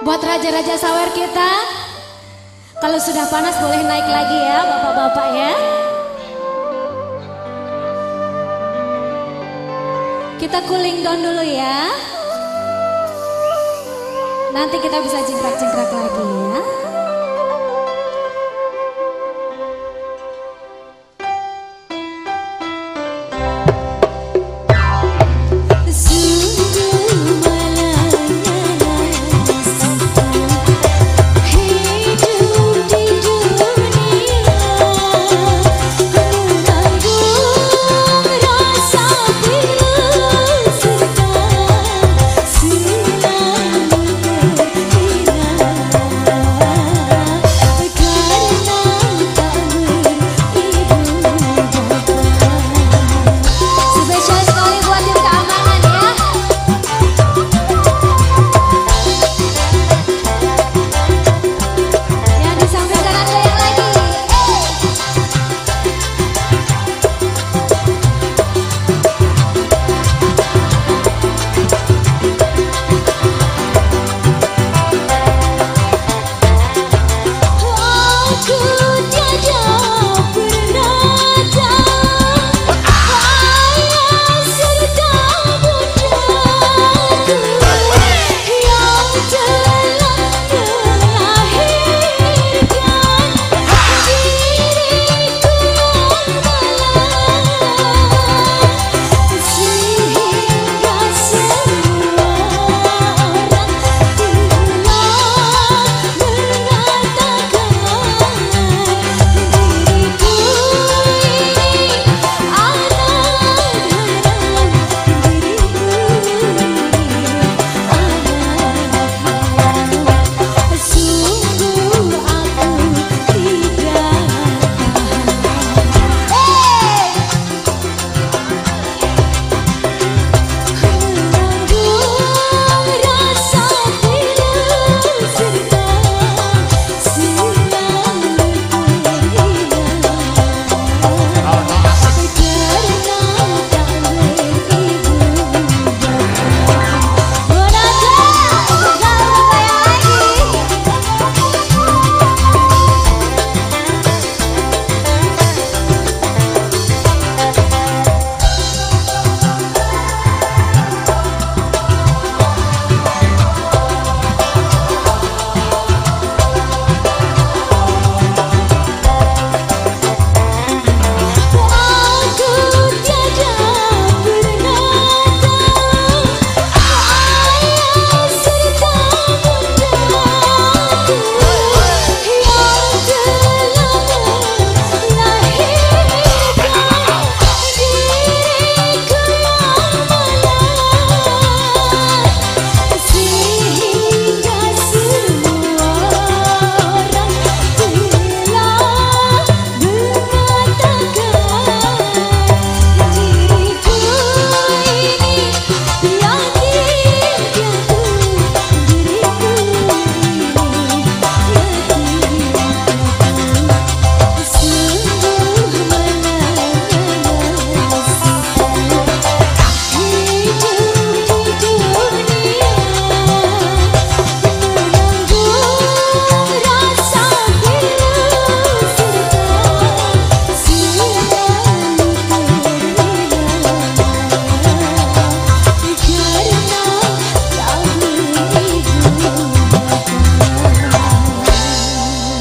Buat raja-raja sawer kita, kalau sudah panas boleh naik lagi ya bapak-bapak ya. Kita cooling down dulu ya. Nanti kita bisa jingkrak-jingkrak lagi ya.